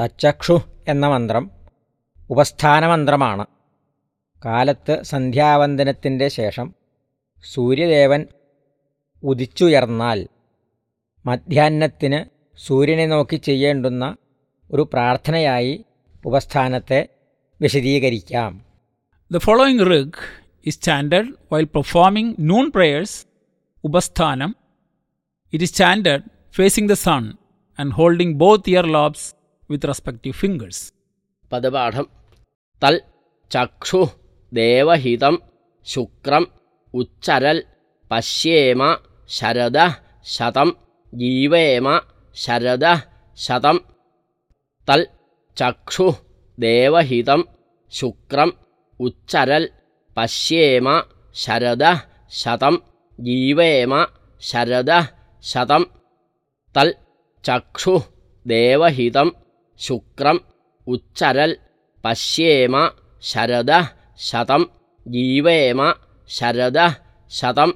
തച്ചക്ഷു എന്ന മന്ത്രം ഉപസ്ഥാനമന്ത്രമാണ് കാലത്ത് സന്ധ്യാവന്ദനത്തിന്റെ ശേഷം സൂര്യദേവൻ ഉദിച്ചുയർന്നാൽ മധ്യാത്തിന് സൂര്യനെ നോക്കി ചെയ്യേണ്ടുന്ന ഒരു പ്രാർത്ഥനയായി ഉപസ്ഥാനത്തെ വിശദീകരിക്കാം. The following rig is standard while performing noon prayers Upasthanam. It is standard facing the sun and holding both ear lobes with respective fingers. പദപാഠം തൽ ചക്ഷു ദേവഹിതം ശുക്രം ഉച്ചരൽ പശ്യേമ ശരദ ശതം ജീവേമ ശരദ ശതം തൽ ചക്ഷു ദേവഹിതം ശുക്രം ഉച്ചരൽ പശ്യേമ ശരദ ശതം ജീവേമ ശരദ ശതം തൽ ചക്ഷു ദേവഹിതം ശുക്രം ഉച്ചരൽ പശ്യേമ ശരദ ശതം ജീവേമ ശരദ ശതം.